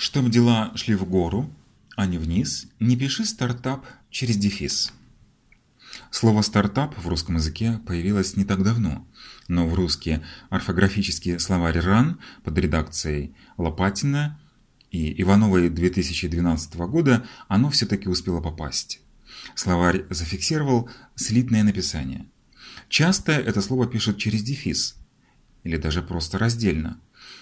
Чтобы дела шли в гору, а не вниз, не пиши стартап через дефис. Слово «стартап» в русском языке появилось не так давно, но в русский орфографический словарь РАН под редакцией Лопатина и Ивановой 2012 года оно все-таки успело попасть. Словарь зафиксировал слитное написание. Часто это слово пишут через дефис или даже просто раздельно.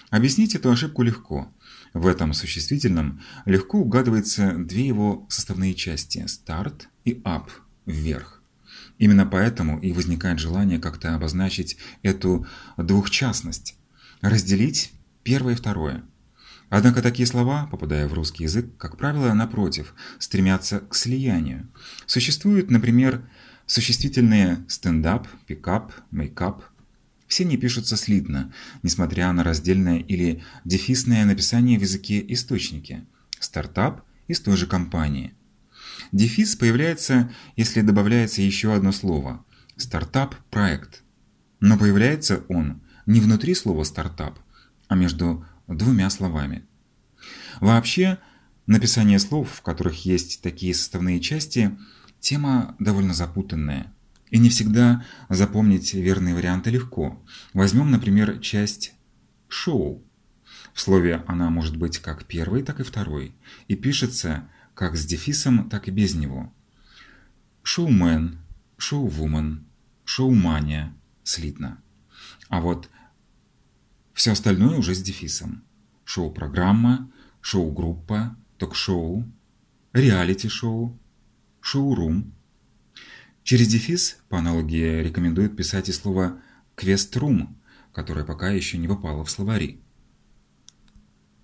Объяснить эту ошибку легко. В этом существительном легко угадываются две его составные части – старт и up – вверх. Именно поэтому и возникает желание как-то обозначить эту двухчастность, разделить первое и второе. Однако такие слова, попадая в русский язык, как правило, напротив, стремятся к слиянию. Существуют, например, существительные стендап, пикап, мейкап – все они пишутся слитно, несмотря на раздельное или дефисное написание в языке источнике. Стартап из той же компании. Дефис появляется, если добавляется еще одно слово – стартап-проект. Но появляется он не внутри слова «стартап», а между двумя словами. Вообще, написание слов, в которых есть такие составные части, тема довольно запутанная – и не всегда запомнить верные варианты легко. Возьмем, например, часть «шоу». В слове она может быть как первой, так и второй, и пишется как с дефисом, так и без него. Шоумен, шоувумен, шоумания слитно. А вот все остальное уже с дефисом. Шоу-программа, шоу-группа, ток-шоу, реалити-шоу, шоу-рум – Через дефис, по аналогии, рекомендуют писать и слово «квеструм», которое пока еще не попало в словари.